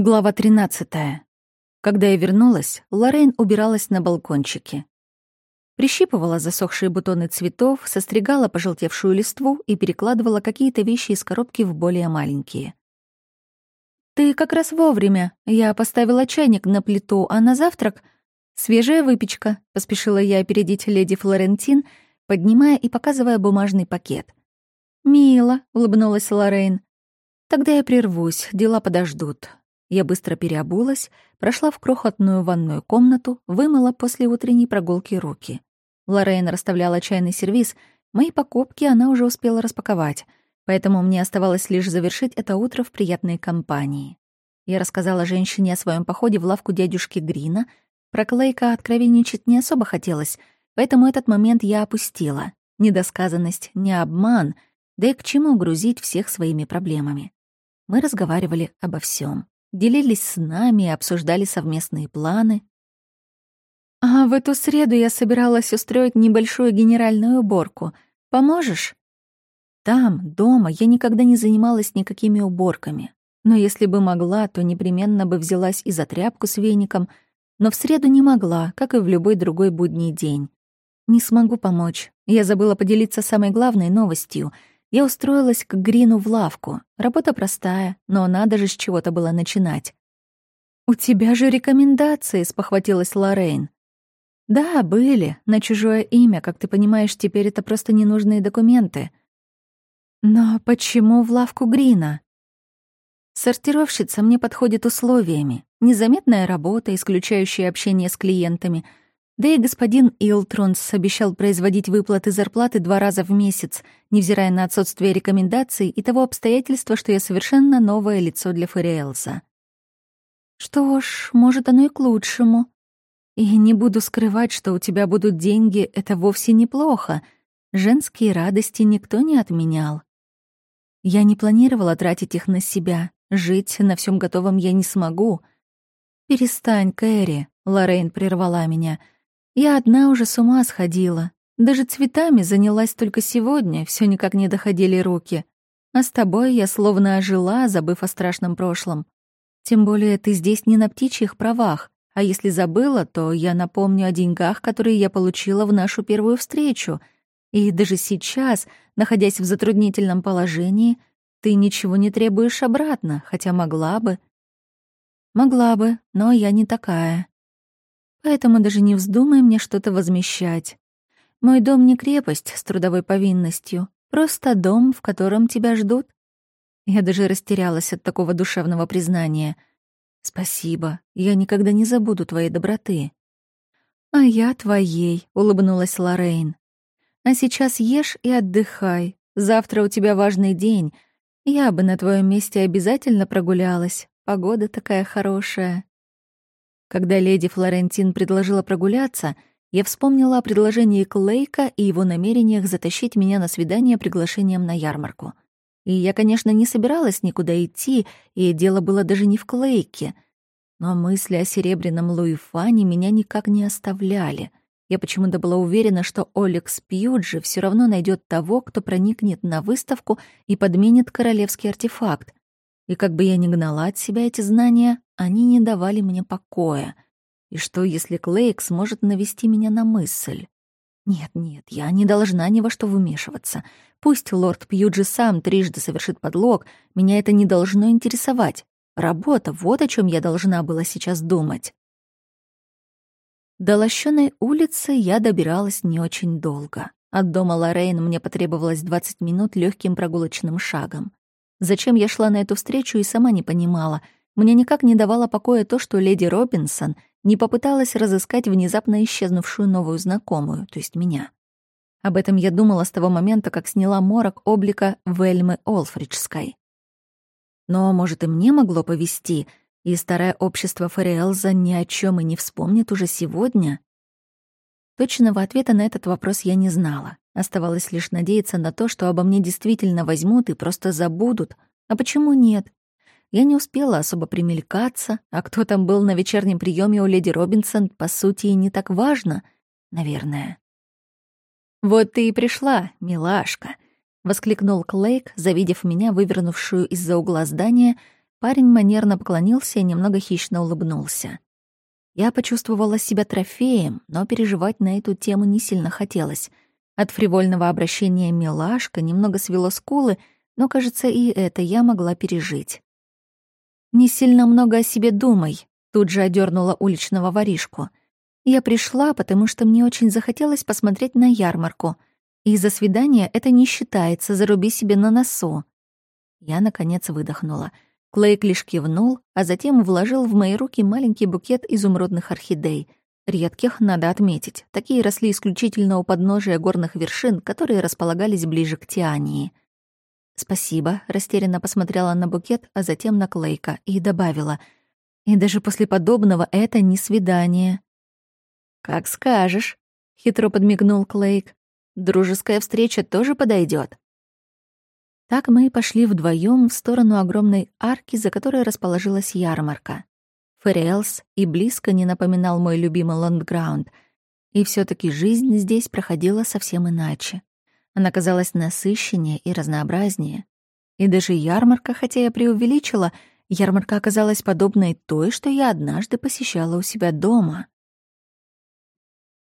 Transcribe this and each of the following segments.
Глава 13. Когда я вернулась, Лоррейн убиралась на балкончике. Прищипывала засохшие бутоны цветов, состригала пожелтевшую листву и перекладывала какие-то вещи из коробки в более маленькие. «Ты как раз вовремя. Я поставила чайник на плиту, а на завтрак — свежая выпечка», — поспешила я опередить леди Флорентин, поднимая и показывая бумажный пакет. «Мило», — улыбнулась Лоррейн. «Тогда я прервусь, дела подождут. Я быстро переобулась, прошла в крохотную ванную комнату, вымыла после утренней прогулки руки. Лоррейн расставляла чайный сервиз, мои покупки она уже успела распаковать, поэтому мне оставалось лишь завершить это утро в приятной компании. Я рассказала женщине о своем походе в лавку дядюшки Грина. Про Клейка откровенничать не особо хотелось, поэтому этот момент я опустила. Недосказанность, не обман, да и к чему грузить всех своими проблемами. Мы разговаривали обо всем делились с нами и обсуждали совместные планы. «А в эту среду я собиралась устроить небольшую генеральную уборку. Поможешь?» Там, дома, я никогда не занималась никакими уборками. Но если бы могла, то непременно бы взялась и за тряпку с веником, но в среду не могла, как и в любой другой будний день. Не смогу помочь. Я забыла поделиться самой главной новостью — я устроилась к Грину в лавку. Работа простая, но надо же с чего-то было начинать. «У тебя же рекомендации», — спохватилась Лоррейн. «Да, были. На чужое имя, как ты понимаешь, теперь это просто ненужные документы». «Но почему в лавку Грина?» «Сортировщица мне подходит условиями. Незаметная работа, исключающая общение с клиентами — да и господин Илтронс обещал производить выплаты зарплаты два раза в месяц, невзирая на отсутствие рекомендаций и того обстоятельства, что я совершенно новое лицо для Фориэлса. Что ж, может, оно и к лучшему. И не буду скрывать, что у тебя будут деньги, это вовсе неплохо. Женские радости никто не отменял. Я не планировала тратить их на себя. Жить на всем готовом я не смогу. «Перестань, Кэрри», — Лоррейн прервала меня, — я одна уже с ума сходила. Даже цветами занялась только сегодня, все никак не доходили руки. А с тобой я словно ожила, забыв о страшном прошлом. Тем более ты здесь не на птичьих правах, а если забыла, то я напомню о деньгах, которые я получила в нашу первую встречу. И даже сейчас, находясь в затруднительном положении, ты ничего не требуешь обратно, хотя могла бы. Могла бы, но я не такая. Поэтому даже не вздумай мне что-то возмещать. Мой дом не крепость с трудовой повинностью, просто дом, в котором тебя ждут. Я даже растерялась от такого душевного признания. Спасибо, я никогда не забуду твоей доброты. А я твоей, улыбнулась Лорейн. А сейчас ешь и отдыхай. Завтра у тебя важный день. Я бы на твоем месте обязательно прогулялась. Погода такая хорошая. Когда леди Флорентин предложила прогуляться, я вспомнила о предложении Клейка и его намерениях затащить меня на свидание приглашением на ярмарку. И я, конечно, не собиралась никуда идти, и дело было даже не в Клейке. Но мысли о серебряном Луифане меня никак не оставляли. Я почему-то была уверена, что Олекс Пьюджи все равно найдет того, кто проникнет на выставку и подменит королевский артефакт. И как бы я ни гнала от себя эти знания, они не давали мне покоя. И что, если Клейк сможет навести меня на мысль? Нет, нет, я не должна ни во что вмешиваться. Пусть лорд Пьюджи сам трижды совершит подлог, меня это не должно интересовать. Работа — вот о чем я должна была сейчас думать. До лощеной улицы я добиралась не очень долго. От дома Лоррейн мне потребовалось 20 минут легким прогулочным шагом. Зачем я шла на эту встречу и сама не понимала. Мне никак не давало покоя то, что леди Робинсон не попыталась разыскать внезапно исчезнувшую новую знакомую, то есть меня. Об этом я думала с того момента, как сняла морок облика Вельмы Олфриджской. Но, может, и мне могло повести, и старое общество Фориэлза ни о чем и не вспомнит уже сегодня? Точного ответа на этот вопрос я не знала. Оставалось лишь надеяться на то, что обо мне действительно возьмут и просто забудут. А почему нет? Я не успела особо примелькаться, а кто там был на вечернем приеме у леди Робинсон, по сути, и не так важно, наверное. «Вот ты и пришла, милашка», — воскликнул Клейк, завидев меня, вывернувшую из-за угла здания, Парень манерно поклонился и немного хищно улыбнулся. Я почувствовала себя трофеем, но переживать на эту тему не сильно хотелось. От фривольного обращения «милашка» немного свело скулы, но, кажется, и это я могла пережить. «Не сильно много о себе думай», — тут же одернула уличного воришку. «Я пришла, потому что мне очень захотелось посмотреть на ярмарку. И за свидание это не считается, заруби себе на носу». Я, наконец, выдохнула — Клейк лишь кивнул, а затем вложил в мои руки маленький букет изумрудных орхидей. Редких, надо отметить. Такие росли исключительно у подножия горных вершин, которые располагались ближе к Тиании. «Спасибо», — растерянно посмотрела на букет, а затем на Клейка и добавила. «И даже после подобного это не свидание». «Как скажешь», — хитро подмигнул Клейк. «Дружеская встреча тоже подойдет. Так мы и пошли вдвоем в сторону огромной арки, за которой расположилась ярмарка. Фериэлс и близко не напоминал мой любимый ландграунд. И все таки жизнь здесь проходила совсем иначе. Она казалась насыщеннее и разнообразнее. И даже ярмарка, хотя я преувеличила, ярмарка оказалась подобной той, что я однажды посещала у себя дома.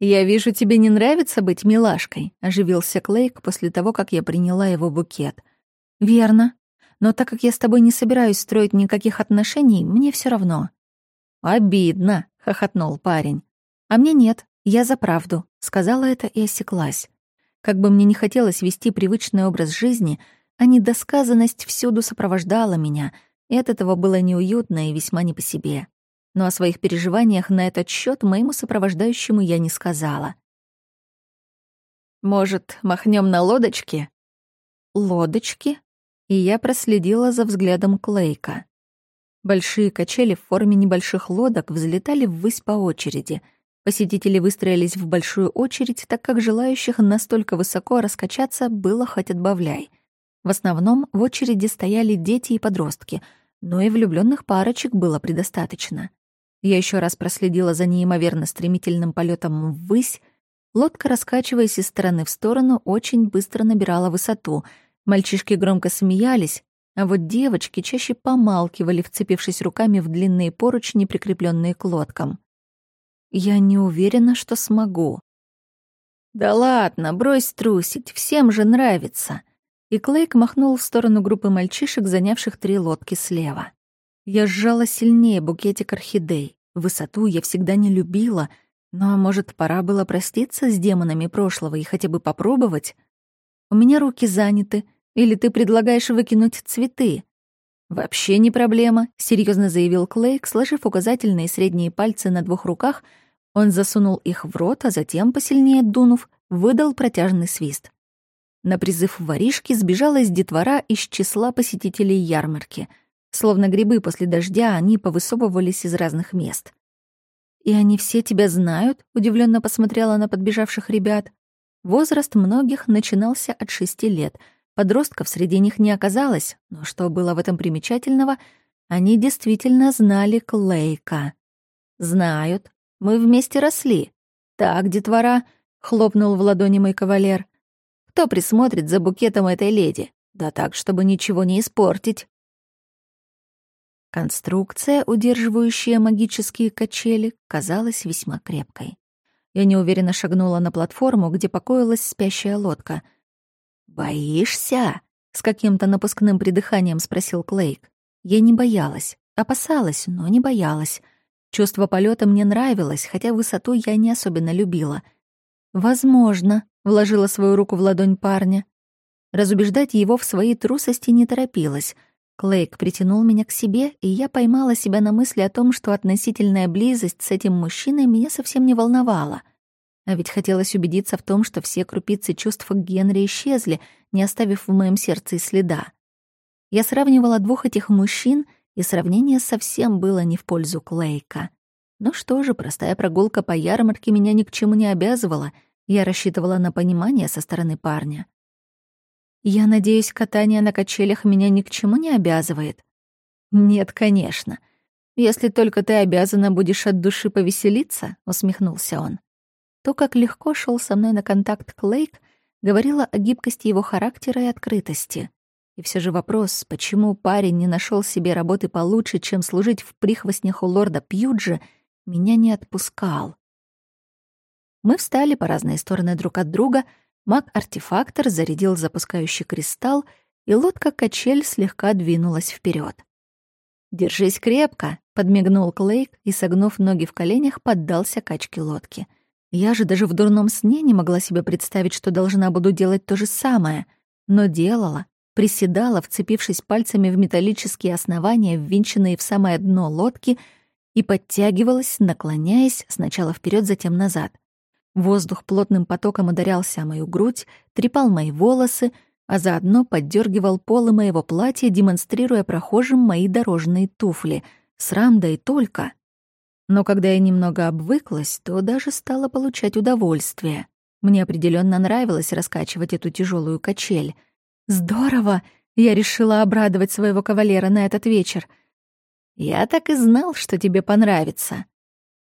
«Я вижу, тебе не нравится быть милашкой», — оживился Клейк после того, как я приняла его букет — «Верно. Но так как я с тобой не собираюсь строить никаких отношений, мне все равно». «Обидно», — хохотнул парень. «А мне нет, я за правду», — сказала это и осеклась. Как бы мне не хотелось вести привычный образ жизни, а недосказанность всюду сопровождала меня, и от этого было неуютно и весьма не по себе. Но о своих переживаниях на этот счет моему сопровождающему я не сказала. «Может, махнем на лодочке?» «Лодочки?» и я проследила за взглядом Клейка. Большие качели в форме небольших лодок взлетали ввысь по очереди. Посетители выстроились в большую очередь, так как желающих настолько высоко раскачаться было хоть отбавляй. В основном в очереди стояли дети и подростки, но и влюбленных парочек было предостаточно. Я еще раз проследила за неимоверно стремительным полетом ввысь. Лодка, раскачиваясь из стороны в сторону, очень быстро набирала высоту — Мальчишки громко смеялись, а вот девочки чаще помалкивали, вцепившись руками в длинные поручни, прикрепленные к лодкам. Я не уверена, что смогу. «Да ладно, брось трусить, всем же нравится!» И Клейк махнул в сторону группы мальчишек, занявших три лодки слева. Я сжала сильнее букетик орхидей. Высоту я всегда не любила, но, может, пора было проститься с демонами прошлого и хотя бы попробовать? У меня руки заняты, или ты предлагаешь выкинуть цветы?» «Вообще не проблема», — серьезно заявил Клейк, сложив указательные и средние пальцы на двух руках. Он засунул их в рот, а затем, посильнее дунув, выдал протяжный свист. На призыв воришки сбежала из детвора из числа посетителей ярмарки. Словно грибы после дождя, они повысовывались из разных мест. «И они все тебя знают?» — удивленно посмотрела на подбежавших ребят. Возраст многих начинался от шести лет — Подростков среди них не оказалось, но что было в этом примечательного, они действительно знали Клейка. «Знают. Мы вместе росли. Так, детвора», — хлопнул в ладони мой кавалер. «Кто присмотрит за букетом этой леди? Да так, чтобы ничего не испортить». Конструкция, удерживающая магические качели, казалась весьма крепкой. Я неуверенно шагнула на платформу, где покоилась спящая лодка — «Боишься?» — с каким-то напускным придыханием спросил Клейк. Я не боялась. Опасалась, но не боялась. Чувство полета мне нравилось, хотя высоту я не особенно любила. «Возможно», — вложила свою руку в ладонь парня. Разубеждать его в своей трусости не торопилась. Клейк притянул меня к себе, и я поймала себя на мысли о том, что относительная близость с этим мужчиной меня совсем не волновала — а ведь хотелось убедиться в том, что все крупицы чувств к Генри исчезли, не оставив в моем сердце и следа. Я сравнивала двух этих мужчин, и сравнение совсем было не в пользу Клейка. Ну что же, простая прогулка по ярмарке меня ни к чему не обязывала. Я рассчитывала на понимание со стороны парня. Я надеюсь, катание на качелях меня ни к чему не обязывает. Нет, конечно. Если только ты обязана будешь от души повеселиться, усмехнулся он. То, как легко шел со мной на контакт Клейк, говорило о гибкости его характера и открытости. И все же вопрос, почему парень не нашел себе работы получше, чем служить в прихвостнях у лорда Пьюджи, меня не отпускал. Мы встали по разные стороны друг от друга, маг-артефактор зарядил запускающий кристалл, и лодка-качель слегка двинулась вперед. «Держись крепко», — подмигнул Клейк и, согнув ноги в коленях, поддался качке лодки. Я же даже в дурном сне не могла себе представить, что должна буду делать то же самое, но делала, приседала, вцепившись пальцами в металлические основания, ввинченные в самое дно лодки, и подтягивалась, наклоняясь сначала вперед, затем назад. Воздух плотным потоком ударялся о мою грудь, трепал мои волосы, а заодно поддергивал полы моего платья, демонстрируя прохожим мои дорожные туфли. Срам да и только. Но когда я немного обвыклась, то даже стала получать удовольствие. Мне определенно нравилось раскачивать эту тяжелую качель. Здорово! Я решила обрадовать своего кавалера на этот вечер. Я так и знал, что тебе понравится.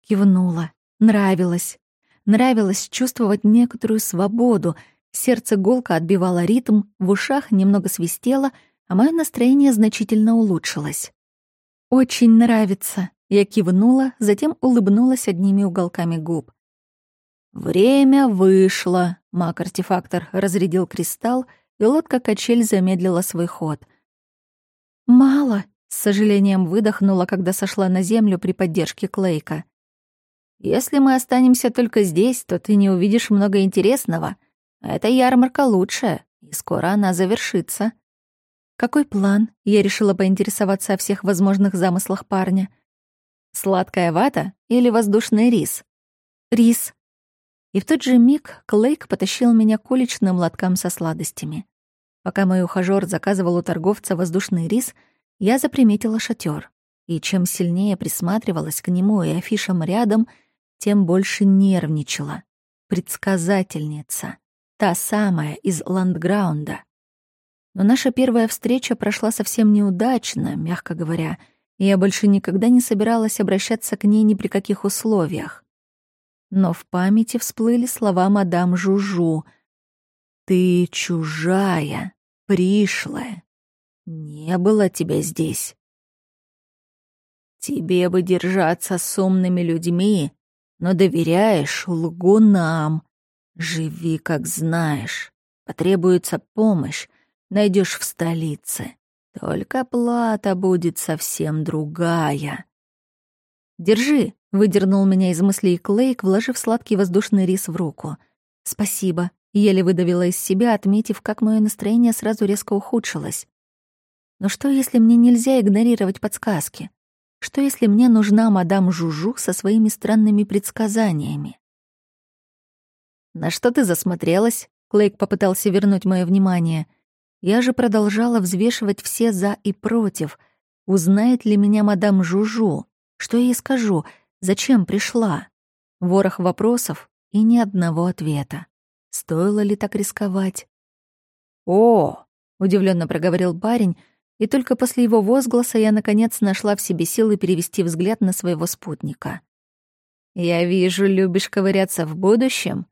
Кивнула. Нравилось. Нравилось чувствовать некоторую свободу. Сердце гулко отбивало ритм, в ушах немного свистело, а мое настроение значительно улучшилось. «Очень нравится», — я кивнула, затем улыбнулась одними уголками губ. «Время вышло», — маг-артефактор разрядил кристалл, и лодка-качель замедлила свой ход. «Мало», — с сожалением выдохнула, когда сошла на землю при поддержке Клейка. Если мы останемся только здесь, то ты не увидишь много интересного. Эта ярмарка лучшая, и скоро она завершится. Какой план? Я решила поинтересоваться о всех возможных замыслах парня. Сладкая вата или воздушный рис? Рис. И в тот же миг Клейк потащил меня к уличным лоткам со сладостями. Пока мой ухажёр заказывал у торговца воздушный рис, я заприметила шатер. И чем сильнее присматривалась к нему и афишам рядом — тем больше нервничала. Предсказательница. Та самая из ландграунда. Но наша первая встреча прошла совсем неудачно, мягко говоря, я больше никогда не собиралась обращаться к ней ни при каких условиях. Но в памяти всплыли слова мадам Жужу. «Ты чужая, пришлая. Не было тебя здесь. Тебе бы держаться с умными людьми но доверяешь лгунам. Живи, как знаешь. Потребуется помощь, найдешь в столице. Только плата будет совсем другая. «Держи», — выдернул меня из мыслей Клейк, вложив сладкий воздушный рис в руку. «Спасибо», — еле выдавила из себя, отметив, как мое настроение сразу резко ухудшилось. «Но что, если мне нельзя игнорировать подсказки? Что если мне нужна мадам Жужу со своими странными предсказаниями? «На что ты засмотрелась?» Клейк попытался вернуть мое внимание. Я же продолжала взвешивать все «за» и «против». Узнает ли меня мадам Жужу? Что я ей скажу? Зачем пришла? Ворох вопросов и ни одного ответа. Стоило ли так рисковать? «О!» — удивленно проговорил парень, и только после его возгласа я, наконец, нашла в себе силы перевести взгляд на своего спутника. «Я вижу, любишь ковыряться в будущем.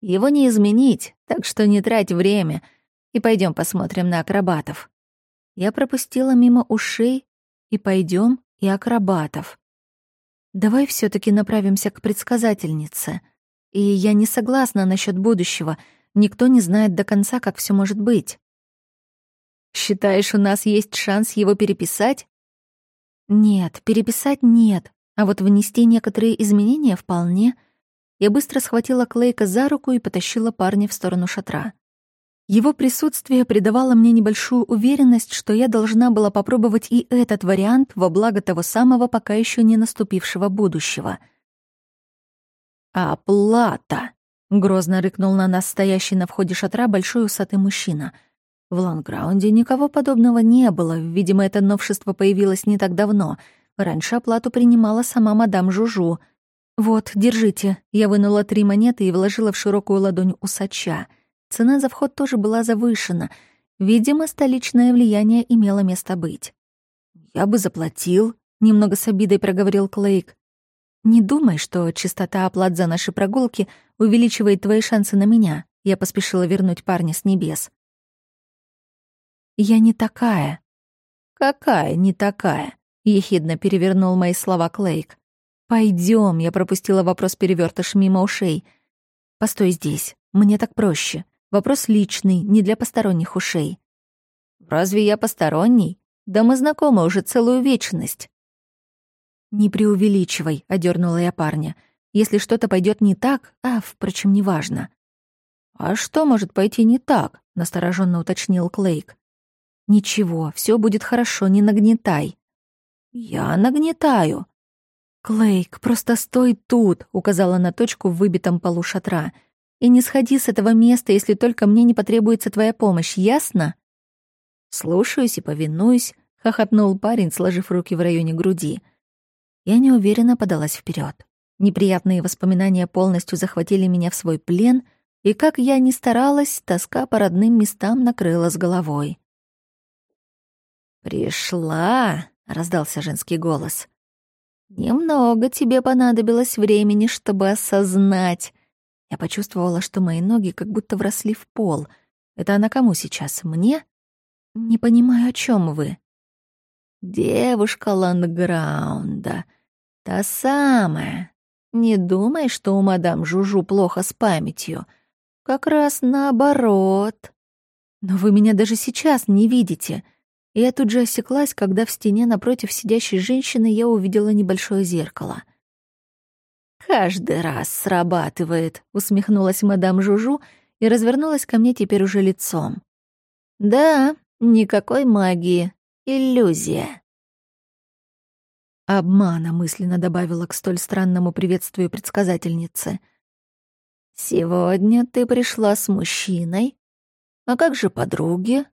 Его не изменить, так что не трать время, и пойдем посмотрим на акробатов». Я пропустила мимо ушей и пойдем и акробатов. Давай все таки направимся к предсказательнице. И я не согласна насчет будущего. Никто не знает до конца, как все может быть. Считаешь, у нас есть шанс его переписать? Нет, переписать нет, а вот внести некоторые изменения вполне. Я быстро схватила Клейка за руку и потащила парня в сторону шатра. Его присутствие придавало мне небольшую уверенность, что я должна была попробовать и этот вариант во благо того самого пока еще не наступившего будущего. «Оплата!» — грозно рыкнул на нас стоящий на входе шатра большой усатый мужчина — в Ланграунде никого подобного не было, видимо, это новшество появилось не так давно. Раньше оплату принимала сама мадам Жужу. «Вот, держите». Я вынула три монеты и вложила в широкую ладонь усача. Цена за вход тоже была завышена. Видимо, столичное влияние имело место быть. «Я бы заплатил», — немного с обидой проговорил Клейк. «Не думай, что чистота оплат за наши прогулки увеличивает твои шансы на меня», — я поспешила вернуть парня с небес. Я не такая». «Какая не такая?» — ехидно перевернул мои слова Клейк. Пойдем, я пропустила вопрос перевертыш мимо ушей. «Постой здесь, мне так проще. Вопрос личный, не для посторонних ушей». «Разве я посторонний? Да мы знакомы уже целую вечность». «Не преувеличивай», — одернула я парня. «Если что-то пойдет не так, а, впрочем, неважно». «А что может пойти не так?» — настороженно уточнил Клейк. «Ничего, все будет хорошо, не нагнетай». «Я нагнетаю». «Клейк, просто стой тут», — указала на точку в выбитом полу шатра. «И не сходи с этого места, если только мне не потребуется твоя помощь, ясно?» «Слушаюсь и повинуюсь», — хохотнул парень, сложив руки в районе груди. Я неуверенно подалась вперед. Неприятные воспоминания полностью захватили меня в свой плен, и как я ни старалась, тоска по родным местам накрыла с головой. «Пришла!» — раздался женский голос. «Немного тебе понадобилось времени, чтобы осознать». Я почувствовала, что мои ноги как будто вросли в пол. Это она кому сейчас? Мне? Не понимаю, о чем вы. Девушка ландграунда. Та самая. Не думай, что у мадам Жужу плохо с памятью. Как раз наоборот. Но вы меня даже сейчас не видите. И я тут же осеклась, когда в стене напротив сидящей женщины я увидела небольшое зеркало. «Каждый раз срабатывает», — усмехнулась мадам Жужу и развернулась ко мне теперь уже лицом. «Да, никакой магии, иллюзия». Обмана мысленно добавила к столь странному приветствию предсказательницы. «Сегодня ты пришла с мужчиной? А как же подруги?»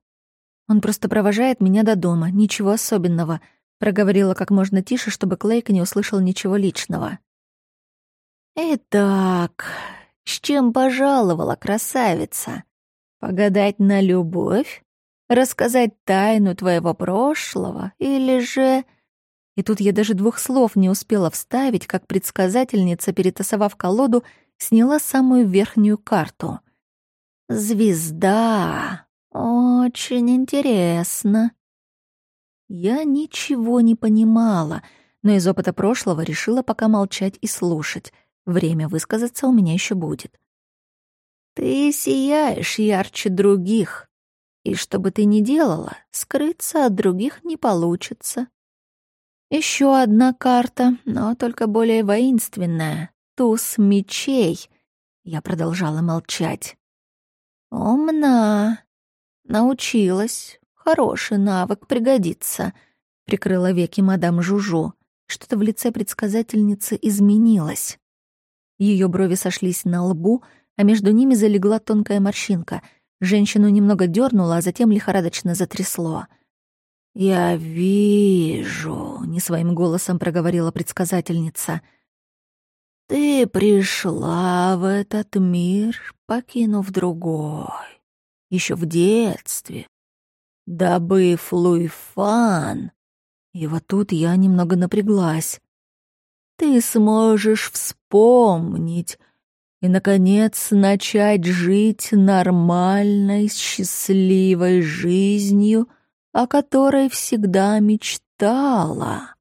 Он просто провожает меня до дома, ничего особенного», — проговорила как можно тише, чтобы Клейк не услышал ничего личного. «Итак, с чем пожаловала красавица? Погадать на любовь? Рассказать тайну твоего прошлого? Или же...» И тут я даже двух слов не успела вставить, как предсказательница, перетасовав колоду, сняла самую верхнюю карту. «Звезда!» «Очень интересно». Я ничего не понимала, но из опыта прошлого решила пока молчать и слушать. Время высказаться у меня еще будет. «Ты сияешь ярче других, и что бы ты ни делала, скрыться от других не получится». Еще одна карта, но только более воинственная. Туз мечей. Я продолжала молчать. «Умна, Научилась. Хороший навык, пригодится. Прикрыла веки мадам Жужу. Что-то в лице предсказательницы изменилось. Ее брови сошлись на лбу, а между ними залегла тонкая морщинка. Женщину немного дернуло, а затем лихорадочно затрясло. «Я вижу», — не своим голосом проговорила предсказательница. «Ты пришла в этот мир, покинув другой еще в детстве, добыв Луйфан. И вот тут я немного напряглась. Ты сможешь вспомнить и, наконец, начать жить нормальной, счастливой жизнью, о которой всегда мечтала.